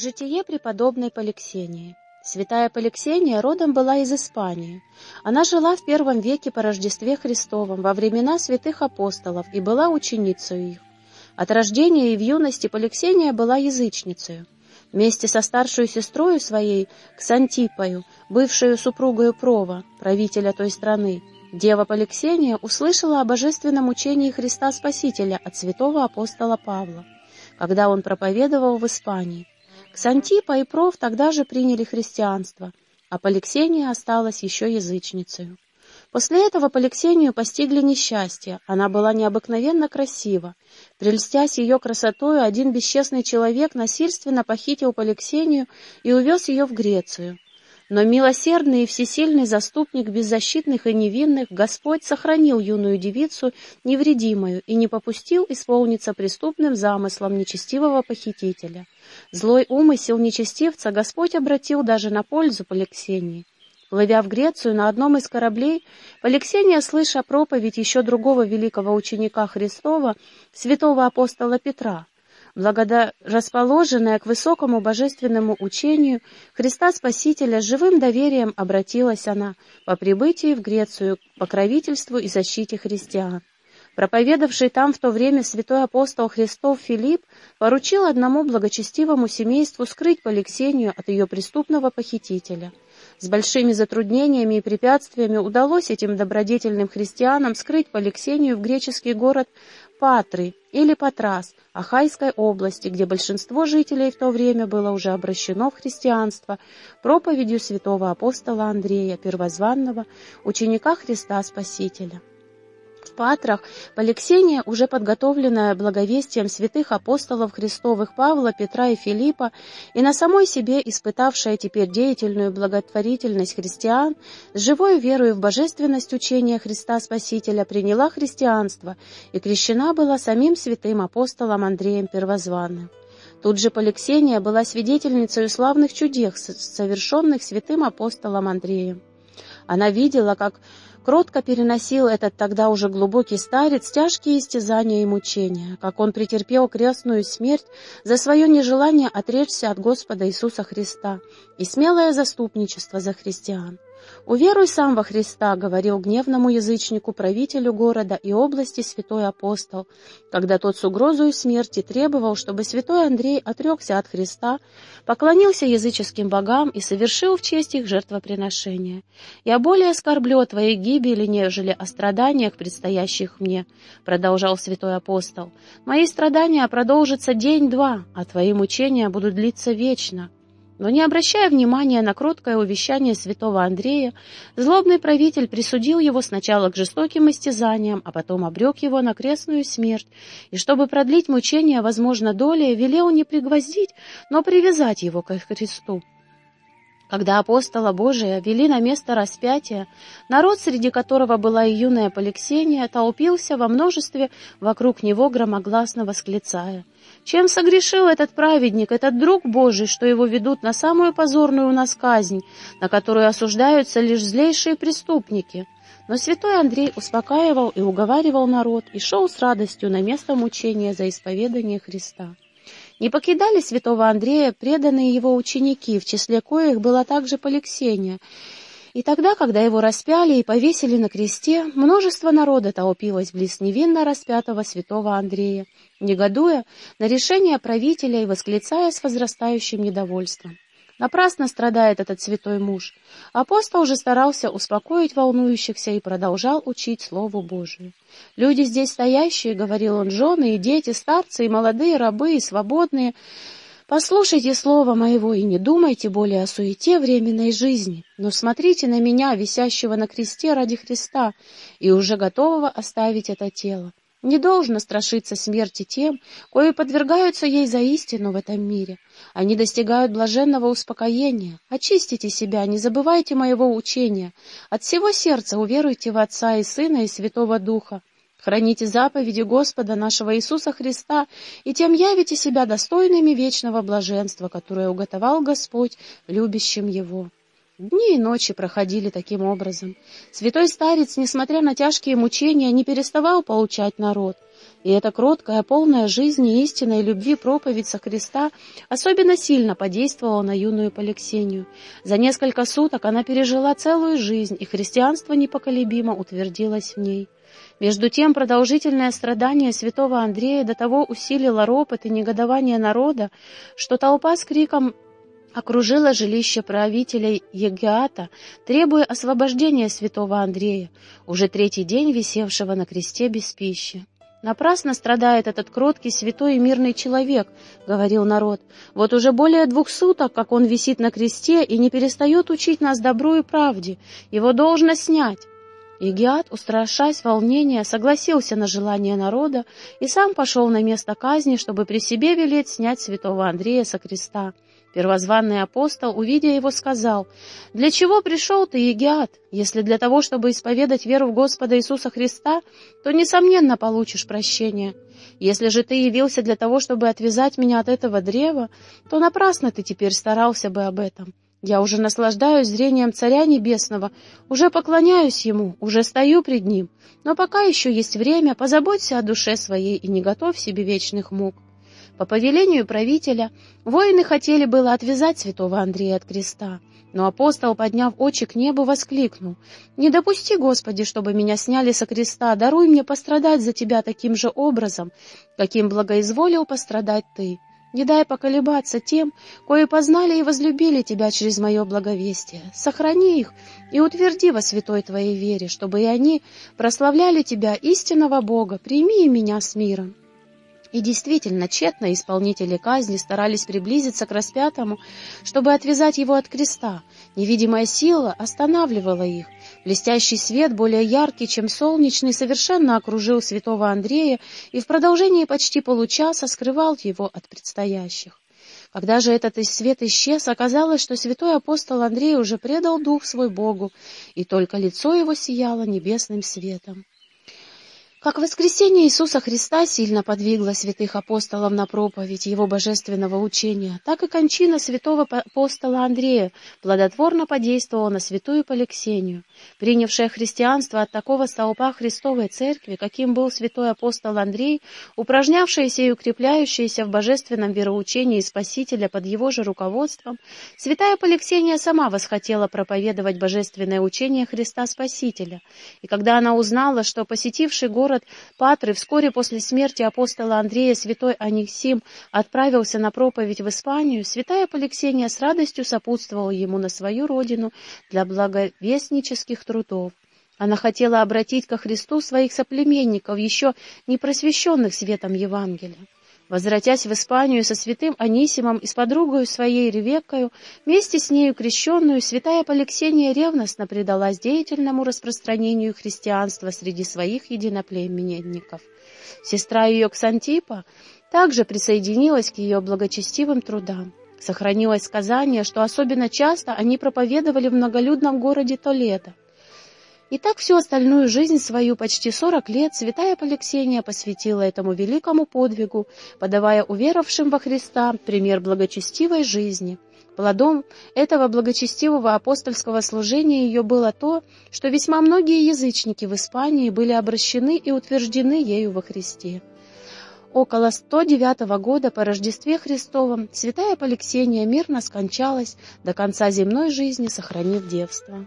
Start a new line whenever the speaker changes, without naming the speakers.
Житие преподобной Поликсении. Святая Поликсения родом была из Испании. Она жила в первом веке по Рождестве Христовом, во времена святых апостолов, и была ученицей их. От рождения и в юности Поликсения была язычницей. Вместе со старшей сестрой своей, Ксантипою, бывшую супругою Прова, правителя той страны, дева Поликсения услышала о божественном учении Христа Спасителя от святого апостола Павла, когда он проповедовал в Испании. Ксантипа и Проф тогда же приняли христианство, а Поликсения осталась еще язычницей. После этого Поликсению постигли несчастье. Она была необыкновенно красива. Прельстясь ее красотою, один бесчестный человек насильственно похитил Поликсению и увез ее в Грецию. Но милосердный и всесильный заступник беззащитных и невинных Господь сохранил юную девицу невредимую и не попустил исполниться преступным замыслом нечестивого похитителя. Злой умысел нечестивца Господь обратил даже на пользу Поликсении. Плывя в Грецию на одном из кораблей, Поликсения, слыша проповедь еще другого великого ученика Христова, святого апостола Петра, Благорасположенная к высокому божественному учению Христа Спасителя, живым доверием обратилась она по прибытии в Грецию к покровительству и защите христиан. Проповедавший там в то время святой апостол Христов Филипп поручил одному благочестивому семейству скрыть Поликсению от ее преступного похитителя. С большими затруднениями и препятствиями удалось этим добродетельным христианам скрыть Поликсению в греческий город Патры или Патрас Ахайской области, где большинство жителей в то время было уже обращено в христианство проповедью святого апостола Андрея, первозванного ученика Христа Спасителя. Патрах, Поликсения, уже подготовленная благовестием святых апостолов Христовых Павла, Петра и Филиппа, и на самой себе испытавшая теперь деятельную благотворительность христиан, с живой верой в божественность учения Христа Спасителя приняла христианство и крещена была самим святым апостолом Андреем Первозванным. Тут же Поликсения была свидетельницей славных чудес, совершенных святым апостолом Андреем. Она видела, как кротко переносил этот тогда уже глубокий старец тяжкие истязания и мучения, как он претерпел крестную смерть за свое нежелание отречься от Господа Иисуса Христа и смелое заступничество за христиан. «Уверуй сам во Христа», — говорил гневному язычнику, правителю города и области святой апостол, когда тот с угрозой смерти требовал, чтобы святой Андрей отрекся от Христа, поклонился языческим богам и совершил в честь их жертвоприношение. «Я более оскорблю о твоей гибели, нежели о страданиях, предстоящих мне», — продолжал святой апостол. «Мои страдания продолжатся день-два, а твои мучения будут длиться вечно». Но не обращая внимания на кроткое увещание святого Андрея, злобный правитель присудил его сначала к жестоким истязаниям, а потом обрек его на крестную смерть, и чтобы продлить мучения, возможно, долей, велел не пригвоздить, но привязать его к Христу. Когда апостола Божия вели на место распятия, народ, среди которого была и юная Поликсения, толпился во множестве вокруг него громогласно восклицая — чем согрешил этот праведник, этот друг Божий, что его ведут на самую позорную у нас казнь, на которую осуждаются лишь злейшие преступники? Но святой Андрей успокаивал и уговаривал народ и шел с радостью на место мучения за исповедание Христа. Не покидали святого Андрея преданные его ученики, в числе коих была также Поликсения, и тогда, когда его распяли и повесили на кресте, множество народа толпилось близ невинно распятого святого Андрея, негодуя на решение правителя и восклицая с возрастающим недовольством. Напрасно страдает этот святой муж. Апостол же старался успокоить волнующихся и продолжал учить Слову Божию. «Люди здесь стоящие, — говорил он, — жены и дети, старцы и молодые, рабы и свободные, Послушайте слово моего и не думайте более о суете временной жизни, но смотрите на меня, висящего на кресте ради Христа, и уже готового оставить это тело. Не должно страшиться смерти тем, кои подвергаются ей за истину в этом мире. Они достигают блаженного успокоения. Очистите себя, не забывайте моего учения. От всего сердца уверуйте в Отца и Сына и Святого Духа. Храните заповеди Господа нашего Иисуса Христа, и тем явите себя достойными вечного блаженства, которое уготовал Господь любящим Его. Дни и ночи проходили таким образом. Святой старец, несмотря на тяжкие мучения, не переставал получать народ. И эта кроткая, полная жизни, истинной любви проповедь со Христа особенно сильно подействовала на юную Поликсению. За несколько суток она пережила целую жизнь, и христианство непоколебимо утвердилось в ней. Между тем продолжительное страдание святого Андрея до того усилило ропот и негодование народа, что толпа с криком окружила жилище правителя Егиата, требуя освобождения святого Андрея, уже третий день висевшего на кресте без пищи. «Напрасно страдает этот кроткий, святой и мирный человек», — говорил народ. «Вот уже более двух суток, как он висит на кресте и не перестает учить нас добру и правде. Его должно снять». Игиат, устрашаясь волнения, согласился на желание народа и сам пошел на место казни, чтобы при себе велеть снять святого Андрея со креста. Первозванный апостол, увидя его, сказал, «Для чего пришел ты, Егиат? Если для того, чтобы исповедать веру в Господа Иисуса Христа, то, несомненно, получишь прощение. Если же ты явился для того, чтобы отвязать меня от этого древа, то напрасно ты теперь старался бы об этом. Я уже наслаждаюсь зрением Царя Небесного, уже поклоняюсь Ему, уже стою пред Ним, но пока еще есть время, позаботься о душе своей и не готовь себе вечных мук». По повелению правителя воины хотели было отвязать святого Андрея от креста, но апостол, подняв очи к небу, воскликнул, «Не допусти, Господи, чтобы меня сняли со креста, даруй мне пострадать за Тебя таким же образом, каким благоизволил пострадать Ты. Не дай поколебаться тем, кои познали и возлюбили Тебя через мое благовестие. Сохрани их и утверди во святой Твоей вере, чтобы и они прославляли Тебя, истинного Бога, прими и меня с миром». И действительно, тщетно исполнители казни старались приблизиться к распятому, чтобы отвязать его от креста. Невидимая сила останавливала их. Блестящий свет, более яркий, чем солнечный, совершенно окружил святого Андрея и в продолжении почти получаса скрывал его от предстоящих. Когда же этот свет исчез, оказалось, что святой апостол Андрей уже предал дух свой Богу, и только лицо его сияло небесным светом. Как воскресение Иисуса Христа сильно подвигло святых апостолов на проповедь Его божественного учения, так и кончина святого апостола Андрея плодотворно подействовала на святую Поликсению. Принявшая христианство от такого столпа Христовой Церкви, каким был святой апостол Андрей, упражнявшаяся и укрепляющаяся в божественном вероучении Спасителя под его же руководством, святая Поликсения сама восхотела проповедовать божественное учение Христа Спасителя. И когда она узнала, что посетивший город город Патры вскоре после смерти апостола Андрея святой Анисим отправился на проповедь в Испанию, святая Поликсения с радостью сопутствовала ему на свою родину для благовестнических трудов. Она хотела обратить ко Христу своих соплеменников, еще не просвещенных светом Евангелия. Возвратясь в Испанию со святым Анисимом и с подругою своей Ревеккою, вместе с нею крещенную, святая Поликсения ревностно предалась деятельному распространению христианства среди своих единоплеменников. Сестра ее Ксантипа также присоединилась к ее благочестивым трудам. Сохранилось сказание, что особенно часто они проповедовали в многолюдном городе Толедо. И так всю остальную жизнь свою, почти сорок лет, святая Поликсения посвятила этому великому подвигу, подавая уверовавшим во Христа пример благочестивой жизни. Плодом этого благочестивого апостольского служения ее было то, что весьма многие язычники в Испании были обращены и утверждены ею во Христе. Около 109 года по Рождестве Христовом святая Поликсения мирно скончалась, до конца земной жизни сохранив девство.